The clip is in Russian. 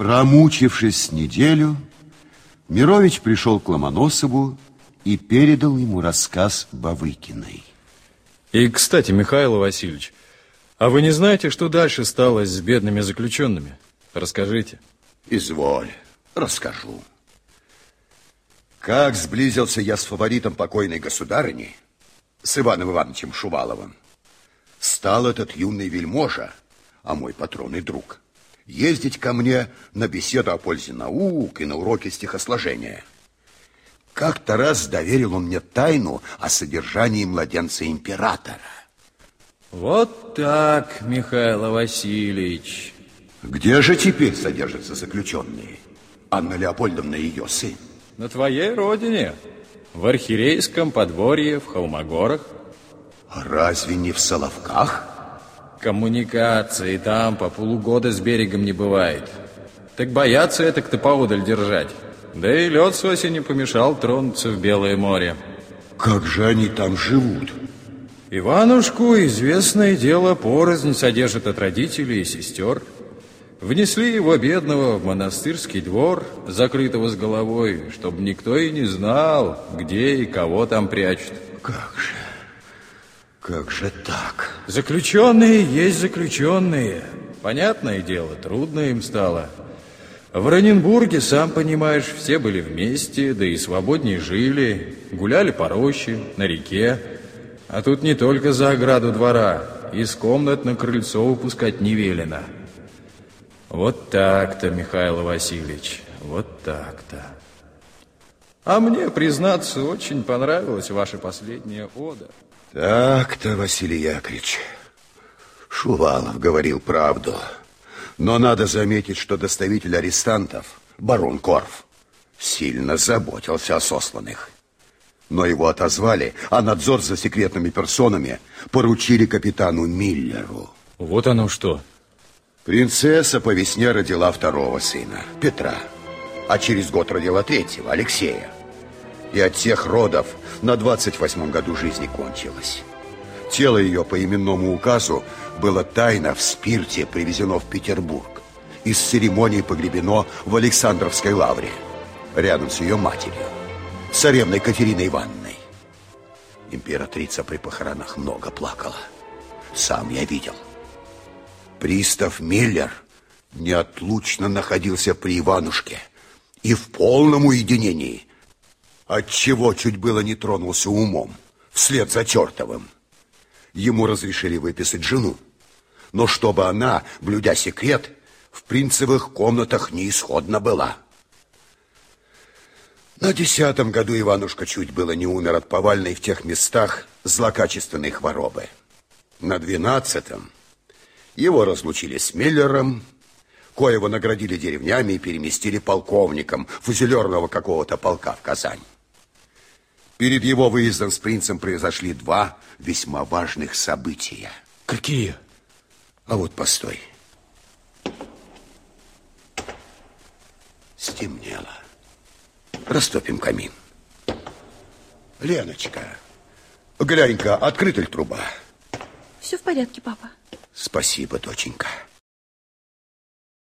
Промучившись неделю, Мирович пришел к Ломоносову и передал ему рассказ Бавыкиной. И, кстати, Михаил Васильевич, а вы не знаете, что дальше стало с бедными заключенными? Расскажите. Изволь, расскажу. Как сблизился я с фаворитом покойной государыни, с Иваном Ивановичем Шуваловым, стал этот юный вельможа, а мой патрон и друг, ездить ко мне на беседу о пользе наук и на уроки стихосложения. Как-то раз доверил он мне тайну о содержании младенца императора. Вот так, Михаил Васильевич. Где же теперь содержатся заключенные? Анна Леопольдовна и ее сын. На твоей родине, в Архирейском подворье в Холмогорах. Разве не в Соловках? Коммуникации там по полугода с берегом не бывает. Так боятся это кто поодаль держать. Да и лед с осени помешал тронуться в Белое море. Как же они там живут? Иванушку, известное дело, порознь содержит от родителей и сестер. Внесли его бедного в монастырский двор, закрытого с головой, чтобы никто и не знал, где и кого там прячут. Как же, как же так? Заключенные есть заключенные. Понятное дело, трудно им стало. В Раненбурге, сам понимаешь, все были вместе, да и свободнее жили, гуляли по роще, на реке. А тут не только за ограду двора, из комнат на крыльцо упускать не велено. Вот так-то, Михаил Васильевич, вот так-то. А мне, признаться, очень понравилась ваша последняя ода. Так-то, Василий Яковлевич, Шувалов говорил правду. Но надо заметить, что доставитель арестантов, барон Корф, сильно заботился о сосланных. Но его отозвали, а надзор за секретными персонами поручили капитану Миллеру. Вот оно что. Принцесса по весне родила второго сына, Петра, а через год родила третьего, Алексея. И от тех родов на 28 году жизни кончилось. Тело ее по именному указу было тайно в спирте привезено в Петербург и с церемонией погребено в Александровской лавре, рядом с ее матерью, царевной Катериной Ивановной. Императрица при похоронах много плакала. Сам я видел. Пристав Миллер неотлучно находился при Иванушке и в полном уединении, отчего чуть было не тронулся умом вслед за чертовым. Ему разрешили выписать жену, но чтобы она, блюдя секрет, в принцевых комнатах неисходно была. На десятом году Иванушка чуть было не умер от повальной в тех местах злокачественной хворобы. На двенадцатом его разлучили с Миллером, коего наградили деревнями и переместили полковником фузелерного какого-то полка в Казань. Перед его выездом с принцем произошли два весьма важных события. Какие? А вот постой. Стемнело. Растопим камин. Леночка, глянь-ка, открыта ли труба? Все в порядке, папа. Спасибо, доченька.